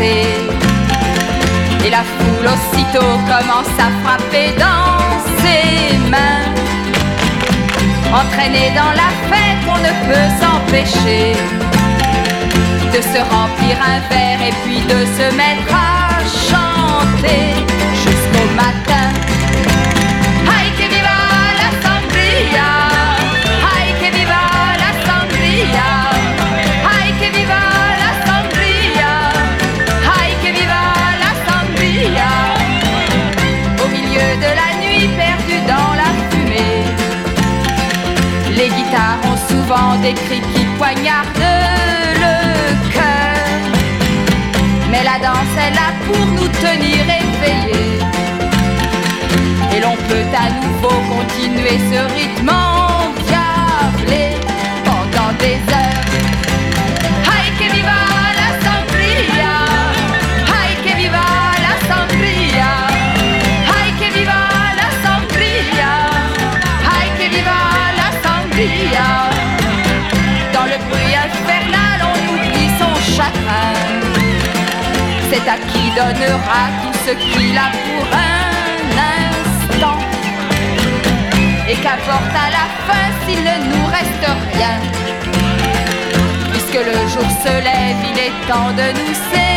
Et la foule aussitôt commence à frapper dans ses mains. Entraîné dans la fête, on ne peut s'empêcher de se remplir un verre et puis de se mettre à chanter de la nuit perdue dans la fumée, les guitares ont souvent des cris qui poignardent le cœur. Mais la danse est là pour nous tenir éveillés. Et l'on peut à nouveau continuer ce rythme endiablé pendant des Dans le bruit infernal, on oublie son chagrin. C'est à qui donnera tout ce qu'il a pour un instant. Et qu'importe à la fin s'il ne nous reste rien. Puisque le jour se lève, il est temps de nous séparer.